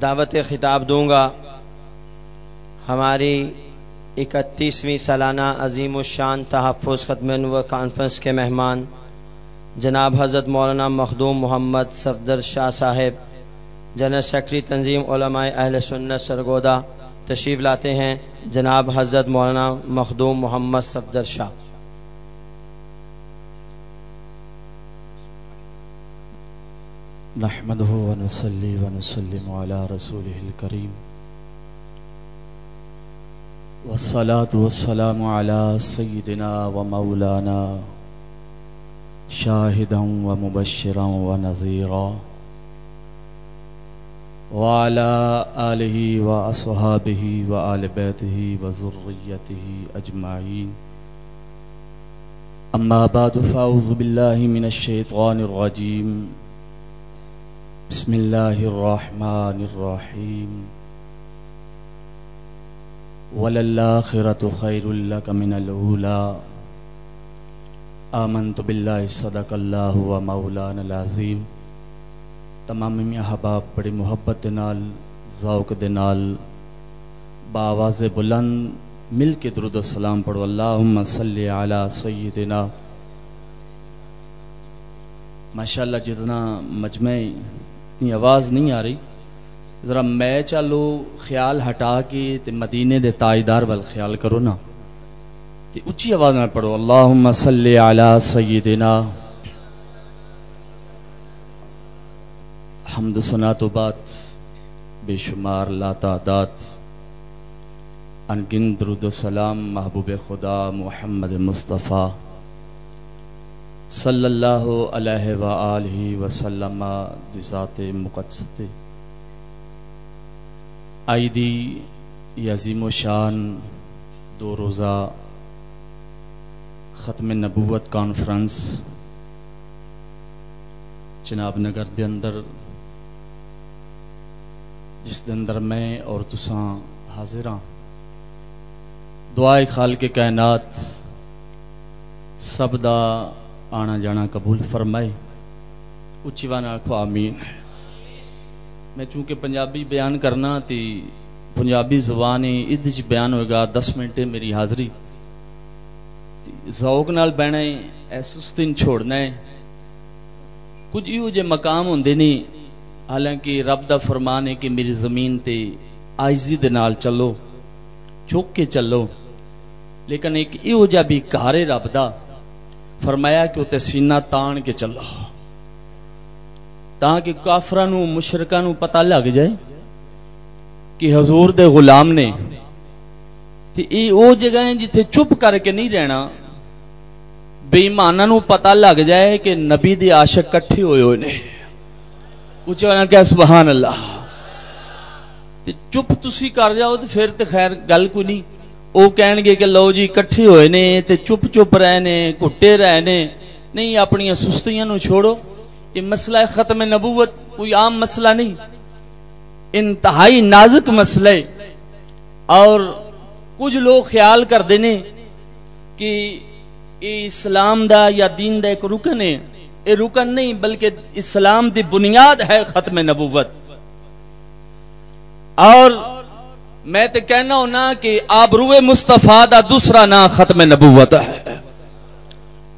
دعوت خطاب دوں گا۔ ہماری اکتیسویں سالانہ عظیم الشان تحفظ ختم و کانفرنس کے مہمان جناب حضرت مولانا مخدوم محمد صفدر شاہ صاحب، جنرل سیکرٹری تنظیم علماء اہل سنت سرگودا تشریف لاتے ہیں، جناب حضرت مولانا مخدوم محمد صفدر شاہ۔ نحمده ونصلي ونسلم على رسوله الكريم. والصلاة والسلام على سيدنا ومولانا شاهدا ومبشرا ونظيرا وعلى آله وأصحابه وآل بيته وذريته أجمعين. أما بعد، فأعوذ بالله من الشيطان الرجيم. بسم الله الرحمن الرحيم. وللآخرة خير لك من الأولى. آمنت بالله، صدق الله ومولانا العظيم. تمام احباب بڑی محبت دے نال، ذوق دے نال باواز بلند، مل کے درود السلام پڑھو. اللہم صلی علی سیدنا. ماشاءاللہ جتنا مجمع اتنی آواز نہیں آ رہی۔ ذرا میں چالو خیال ہٹا کے تے مدینے دے تاجدار وال خیال کرو نا۔ تے اچھی آواز نہ پڑھو۔ اللہم صلی علی سیدنا۔ حمد سنا تو بات بے شمار لا تعداد۔ انگن درود و سلام محبوب خدا محمد مصطفیٰ۔ صلی اللہ علیہ وآلہ وسلم ذات مقدستے آئی دی۔ یہ عظیم و شان دو روزہ ختم نبوت کانفرنس جناب نگر دے اندر، جس دے اندر میں اور تساں حاضر ہاں۔ دعائے خال کے کائنات، سب دا آنا جانا قبول فرمائے اچھی وانا آکھو آمین میں چونکہ پنجابی بیان کرنا تھی پنجابی زبان ادھ بیان ہوئے گا دس منٹ میری حاضری ذوق نال بہنا ہے اے سستین چھوڑنا ہے کچھ ایو جے مقام ہوندے نہیں حالانکہ رب دا فرمان ہے کہ میری زمین تے آئزی دے نال چلو چوک کے چلو لیکن ایک ایو جا بھی کارے رب دا فرمایا کہ وہ سینہ تان کے چلو تاکہ کافرانو، مشرکانو پتہ لگ جائے کہ حضور دے غلام نے تے ای او جگہ ہیں جتھے چپ کر کے نہیں رہنا۔ بے ایمانہ نو پتہ لگ جائے کہ نبی دی عاشق کٹھی ہوئے ہوئے نے۔ اچھے والا کہا، سبحان اللہ۔ تے چپ تسی کر جاؤ تے پھر تے خیر، گل کو نہیں۔ او کہن گے کہ لو جی کٹھی ہوئے نے تے چپ چپ رہنے کٹے رہنے نہیں اپنی سستیاں نو چھوڑو یہ مسئلہ ختم نبوت کوئی عام مسئلہ نہیں انتہائی نازک مسئلہ اور کچھ لوگ خیال کر دینے کہ اسلام دا یا دین دا ایک رکن ہے یہ رکن نہیں بلکہ اسلام دی بنیاد ہے ختم نبوت اور میں تو کہنا ہونا کہ آبرو مصطفیٰ دا دوسرا نام ختم نبوت ہے۔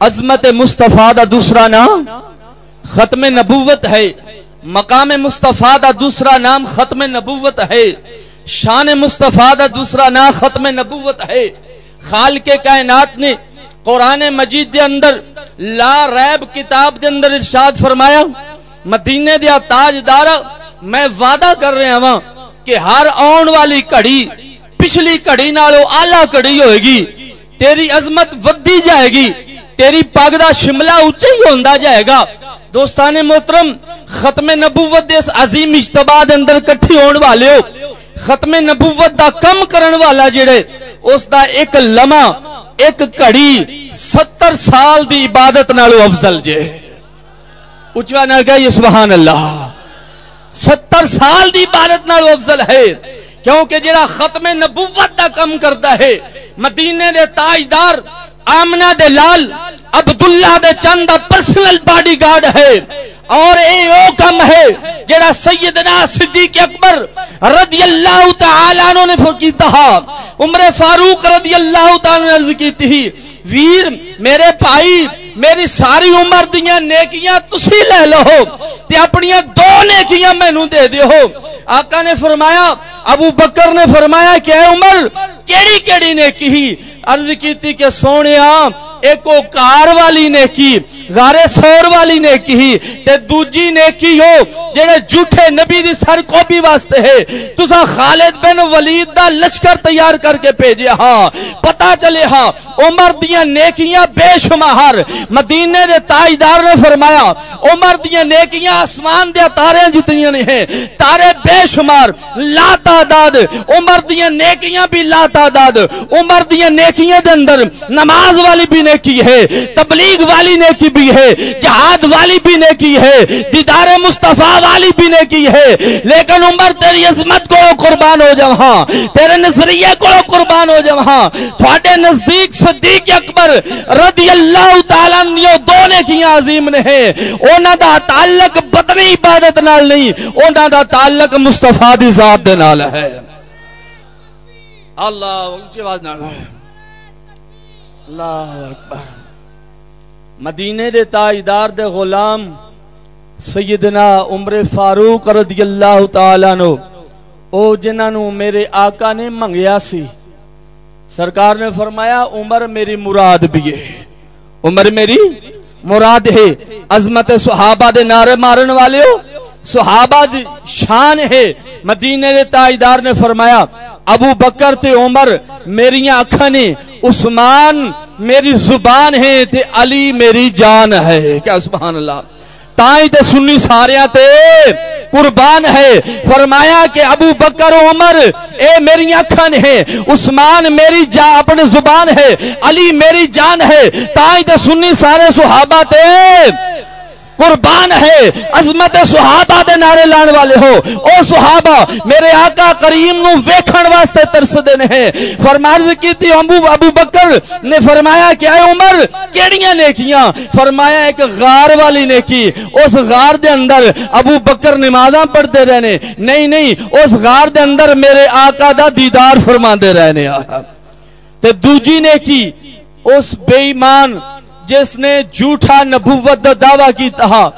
عظمت مصطفیٰ دا دوسرا نام ختم نبوت ہے۔ مقام مصطفیٰ دا دوسرا نام ختم نبوت ہے۔ شان مصطفیٰ دا دوسرا نام ختم نبوت ہے۔ خال کے کائنات نے قرآن مجید دے اندر لا ریب کتاب دے اندر ارشاد فرمایا، مدینے دیا تاج دارا میں وعدہ کر رہے ہاں کہ ہر آن والی کڑی پچھلی کڑی نالو آلہ کڑی ہوئے گی تیری عظمت ودی جائے گی تیری پاگدہ شملہ اچھے ہی ہوندہ جائے گا دوستان محترم، ختم نبوت دے اس عظیم اجتباع دے اندر کٹھی ہون والے ہو ختم نبوت دا کم کرن والا جڑے، اس دا ایک لمحہ، ایک کڑی ستر سال دی عبادت نالو افضل جے۔ اچھوا نال کہا یہ سبحان اللہ۔ ستر سال دی عبادت نالو افضل ہے۔ کیونکہ جڑا ختم نبوت دا کم کرتا ہے، مدینے دے تاجدار آمنہ دے لال، عبداللہ دے چند دا پرسنل باڈی گارڈ ہے۔ اور اے او کم ہے، جڑا سیدنا صدیق اکبر رضی اللہ تعالی عنہ نے کیتا عمر فاروق رضی اللہ تعالی نے عرض کی تھی ویر، میرے بھائی، میری ساری عمر دیا نیکیاں تسی لے لو۔ تے اپنی دو نیکیاں مینوں دے دیو۔ آقا نے فرمایا، ابو بکر نے فرمایا کہ اے عمر، کیڑی کیڑی نیکی ہی؟ عرض کیتی کہ سونیا ایک او کار والی نیکی غارے سور والی نیکی ہی تے دوجی نیکی ہو، جڑے جھوٹے نبی دی سر کو بھی واسطے ہے۔ تسا خالد بن ولید دا لشکر تیار کر کے بھیجے ہاں۔ پتہ چلے ہاں عمر دیاں نیکیاں بے شمار۔ مدینے دے تاجدار نے فرمایا، عمر دیاں نیکیاں آسمان دے تارے جتنی نہیں ہیں۔ تارے بے شمار، لا تعداد۔ عمر دیاں نیکیاں بھی لا تعداد۔ عمر دیاں نیکیاں نیکیوں دے اندر نماز والی بھی نیکی ہے، تبلیغ والی نیکی بھی ہے، جہاد والی بھی نیکی ہے، دیدار مصطفیٰ والی بھی نیکی ہے۔ لیکن عمر، تیری عظمت کو قربان ہو جاؤ ہاں۔ تیرے نظریے کو قربان ہو جاؤ ہاں۔ تھوڑے نزدیک صدیق اکبر رضی اللہ تعالیٰ نے دو نیکیاں عظیم نے ہیں۔ اونا دا تعلق بدنی عبادت نال نہیں اونا دا تعلق مصطفیٰ دی ذات دے نال ہے۔ اللہ، اونچی آواز نال۔ ہے اللہ اکبر مدینے دے تاجدار دے غلام سیدنا عمر فاروق رضی اللہ تعالیٰ نو او جنہاں نو میرے آقا نے منگیا سی سرکار نے فرمایا عمر میری مراد بھی ہے عمر میری مراد ہے عظمت صحابہ دے نعرے مارن والے ہو صحابہ دی شان ہے مدینے دے تاجدار نے فرمایا ابو بکر تے عمر میریاں اکھاں نے عثمان میری زبان ہے تے علی میری جان ہے۔ کیا سبحان اللہ؟ تائیں تے سنی ساریاں تے قربان ہے۔ فرمایا کہ ابو بکر و عمر، اے میری اکھن ہے، عثمان میری جا اپنے زبان ہے، علی میری جان ہے۔ تائیں تے سنی سارے صحابہ تے قربان ہے۔ عظمت صحابہ دے نعرے لان والے ہو۔ او صحابہ، میرے آقا کریم نو ویکھن واسطے ترس دے نے فرمائش کی تھی، ابو ابو بکر نے فرمایا کہ اے عمر، کیڑیاں نیکیاں؟ فرمایا، ایک غار والی نیکی۔ اس غار دے اندر ابو بکر نمازاں پڑھتے رہنے۔ نہیں نہیں، اس غار دے اندر میرے آقا دا دیدار فرماندے رہنے۔ تے دوجی نیکی، اس بے ایمان جس نے جھوٹا نبوت دا دعویٰ کی تہا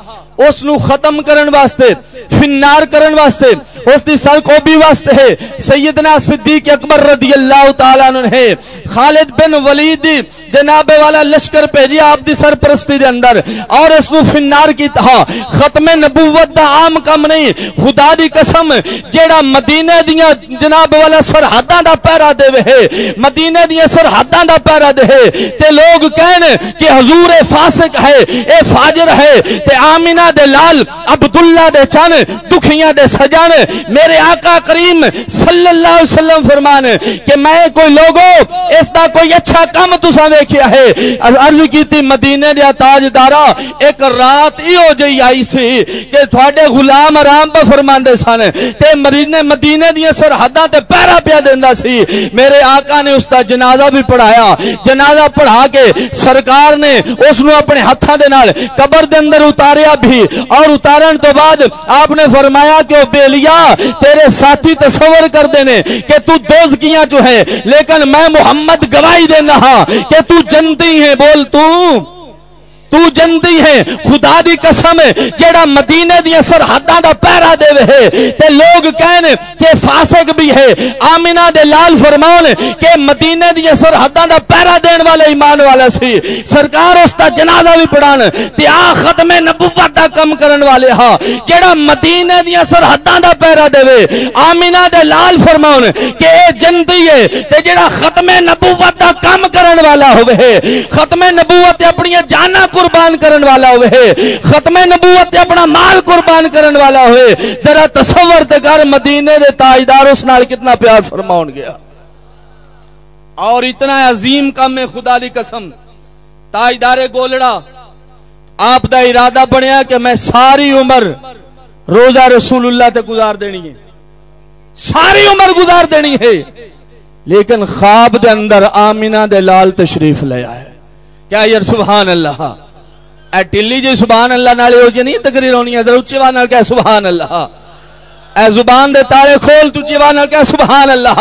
اس نو ختم کرن واسطے، فنار کرن واسطے اس دی سر کو بھی واسطے ہے۔ سیدنا صدیق اکبر رضی اللہ تعالیٰ عنہ ہے۔ خالد بن ولید جناب والا لشکر بھیجی آپ دی سرپرستی دے اندر۔ اور اس نو فنار کی تہا ختم نبوت دا عام کم نہیں، خدا دی قسم، جیڑا مدینہ دیاں جناب والا سرحداں دا پیرا دے وے مدینہ دیاں سرحداں دا پیرا دے تے لوگ کہن کہ حضور فاسق ہے، اے فاجر ہے۔ تے آمینہ دے لال، عبداللہ دے چان دکھیاں دے سجان میرے آقا کریم صلی اللہ علیہ وسلم فرمان کہ میں کوئی لوگو اس دا کوئی اچھا کام تسا دیکھیا ہے۔ عرض کی تھی مدینے دیا تاجدارا ایک رات ہی ہو جائی آئی سی کہ تھوڑے غلام آرام پہ فرمان دے سانے تے مدینے مدینے دیا سرحداں تے پیرا پیا دیندہ سی۔ میرے آقا نے اس دا جنازہ بھی پڑھایا۔ جنازہ پڑھا کے سرکار نے اس نو اپنے ہتھاں دے نال قبر دے اندر اتاریا بھی۔ اور اتارن تو بعد آپ نے فرمایا کہ او بیلیا تیرے ساتھی تصور کر دینے کہ تو دوز کیا جو ہے لیکن میں محمد گواہی دینا ہاں کہ تو جنتی ہے بول تو۔ تو جنتی ہے خدا دی قسم ہے جیڑا مدینے دیا سرحداں دا پیرا دے وے تے لوگ کہن کہ فاسق بھی ہے آمینہ دے لال فرمان کہ مدینے دیا سرحداں دا پیرا دین والے ایمان والا سی سرکار اس دا جنازہ بھی پڑھان تے آ ختم نبوت دا کم کرن والے ہاں جیڑا مدینے دیا سرحداں دا پیرا دے وے آمینہ دے لال فرمان کہ اے جنتی ہے تے جیڑا ختم نبوت دا کم کرن والا ہوئے ختم نبوت اپنی جانا کو قربان کرن والا ہوئے۔ ختم نبوت اپنا مال قربان کرن والا ہوئے۔ ذرا تصور تے کر، مدینے دے تاجدار اس نال کتنا پیار فرماؤن گیا۔ اور اتنا عظیم کم ہے، خدا دی قسم۔ تاجدار گولڑا، آپ دا ارادہ بنیا کہ میں ساری عمر روزہ رسول اللہ تے گزار دینی ہے۔ ساری عمر گزار دینی ہے۔ لیکن خواب دے اندر آمینہ دے لال تشریف لے آئے۔ کیا یار سبحان اللہ۔ اے ٹلی جی سبحان اللہ نالے ہو جی نہیں تقریر ہونی ہے ذرا اچھی آواز نال کہہ سبحان اللہ۔ اے زبان دے تالے کھول تو اچھی آواز نال کہہ سبحان اللہ۔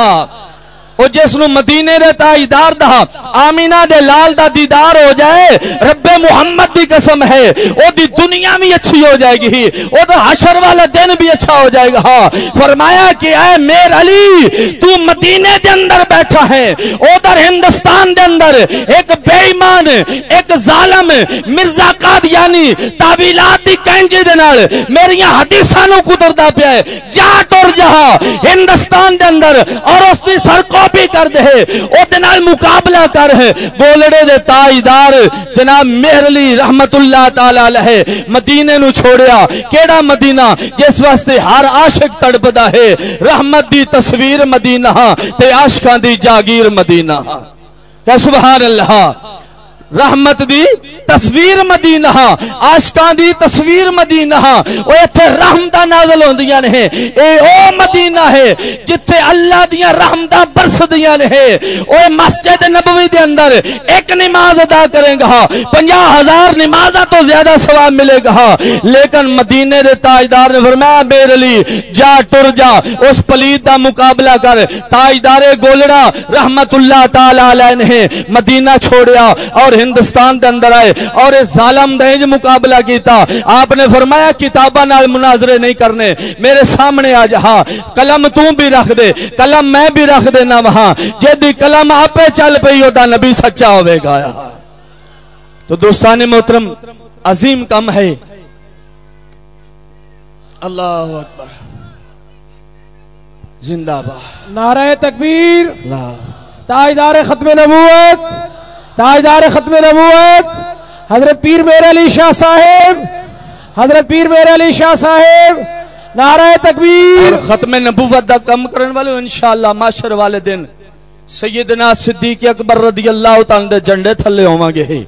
او جس نو مدینے دے تاجدار دا، آمینہ دے لال دا دیدار ہو جائے، رب محمد دی قسم ہے، او دی دنیا بھی اچھی ہو جائے گی، او دا حشر والا دن بھی اچھا ہو جائے گا۔ فرمایا کہ اے میر علی، تو مدینے دے اندر بیٹھا ہے، او در ہندوستان دے اندر ایک بے ایمان ایک ظالم، مرزا قادیانی تابیلات دی کینجی دے نال میریاں حدیثاں نو کتردا پیا ہے۔ جا ٹر جہا ہندوستان دے اندر اور اس دی سر کو کاپی کر دے او نال مقابلہ کر گولڑے دے تاجدار جناب مہرلی رحمت اللہ تعالی علیہ مدینے نو چھوڑیا۔ کیڑا مدینہ جس واسطے ہر عاشق تڑپدا ہے؟ رحمت دی تصویر مدینہ تے عاشقاں دی جاگیر مدینہ۔ کہ سبحان اللہ رحمت دی تصویر مدینہ عاشقاں دی تصویر مدینہ۔ او ایتھے رحمتاں نازل ہوندیاں نے۔ اے او مدینہ ہے، جتھے اللہ دیاں رحمتاں برسدیاں نے۔ او مسجد نبوی دے اندر ایک نماز ادا کرے گا۔ 50000 نمازاں تو زیادہ ثواب ملے گا۔ لیکن مدینے دے تاجدار نے فرمایا میرے علی جا، ٹر جا، اس پلید دا مقابلہ کر۔ تاجدار گولڑا رحمت اللہ تعالی علیہ نے مدینہ چھوڑیا اور ہندوستان دے اندر آئے اور اس ظالم دہنج مقابلہ کیتا۔ آپ نے فرمایا کتابہ نال مناظرے نہیں کرنے۔ میرے سامنے آ جہاں کلم تو بھی رکھ دے۔ کلم میں بھی رکھ دینا وہاں۔ جدی کلم آپ چل پئی ہوتا نبی سچا ہوئے گا۔ تو دوستان محترم عظیم کم ہے۔ اللہ اکبر۔ زندہ با نعرہ تکبیر۔ تاجدار ختم نبوت۔ تاجدار ختم نبوت، حضرت پیر میر علی شاہ صاحب، حضرت پیر میر علی شاہ صاحب، نعرہ تکبیر۔ ختم نبوت دا کم کرن والے انشاءاللہ معاشر والے دن سیدنا صدیق اکبر رضی اللہ تعالی دے جنڈے تھلے ہوواں گے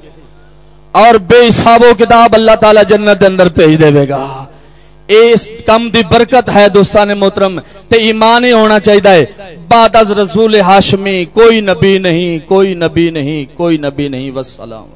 اور بے حساب و کتاب اللہ تعالی جنت دے اندر بھیج دے گا۔ اس کم دی برکت ہے دوستان محترم، تے ایمان ہی ہونا چاہیے بعد از رسول ہاشمی، کوئی نبی نہیں، کوئی نبی نہیں، کوئی نبی نہیں والسلام